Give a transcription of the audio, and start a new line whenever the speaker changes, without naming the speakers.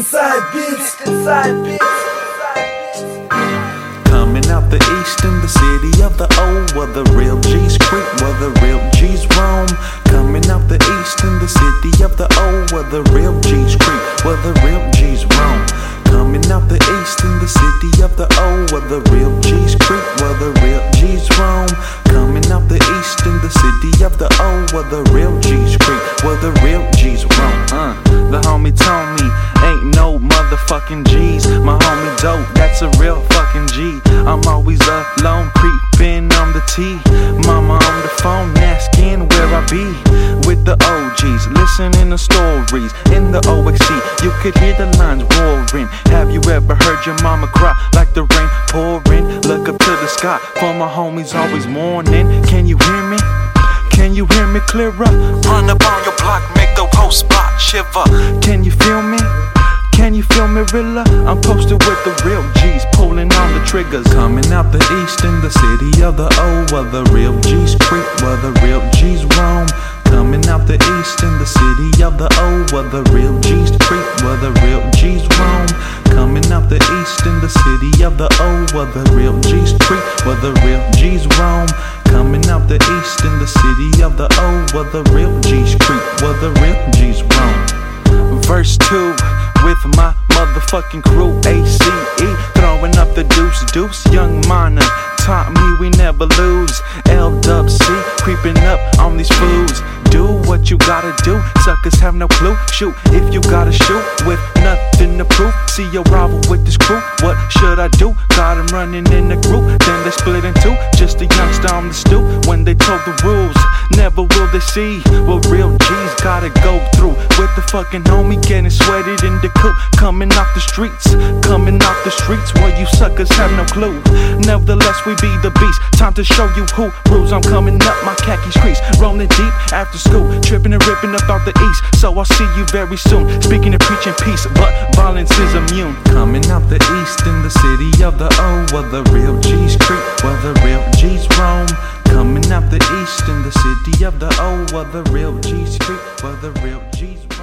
inside bitch.
Coming out the east in the city of the O, where the real G's creep, where the real G's roam. Coming out the east in the city of the O, where the real G's creep, where the real G's roam. Coming out the east in the city of the O, where the real G's creep, where the real G's roam. My homie dope, that's a real fucking G. I'm always alone, creeping on the T. Mama on the phone, asking where I be. With the OGs, listening to stories in the OXC. You could hear the lines roaring. Have you ever heard your mama cry like the rain pouring? Look up to the sky for my homies always mourning. Can you hear me? Can you hear me clearer? Run up on your block, make the whole spot shiver. Can you feel me? Can you feel me, Rilla? I'm posted with the real G's, pulling on the triggers. Coming out the east in the city of the O, where the real G's creep, where the real G's roam. Coming out the east in the city of the O, where the real G's creep, where the real G's roam. Coming out the east in the city of the O, where the real G's creep, where the real G's roam. Coming out the east in the city of the O, where the real G's creep, motherfucking crew, ACE, throwing up the deuce deuce. Young Mana taught me we never lose. L Dub C, creeping up on these fools. Do what you gotta do, suckers have no clue. Shoot if you gotta shoot with nothing to prove. See your rival with this crew, what should I do? Got him running in a group, then they split in two. Just a youngster on the stoop when they told the rules. Never will they see what real gotta go through with the fucking homie getting sweated in the coop. Coming off the streets, coming off the streets Well, you suckers have no clue. Nevertheless, we be the beast. Time to show you who rules. I'm coming up my khaki streets, rolling deep after school, tripping and ripping up out the east. So I'll see you very soon. Speaking of preaching peace, but violence is immune. Coming out the east in the city of the O, where the real G's creep, where the real G's roam. Coming out the east in the city of the O, where the for Street, where the real G's.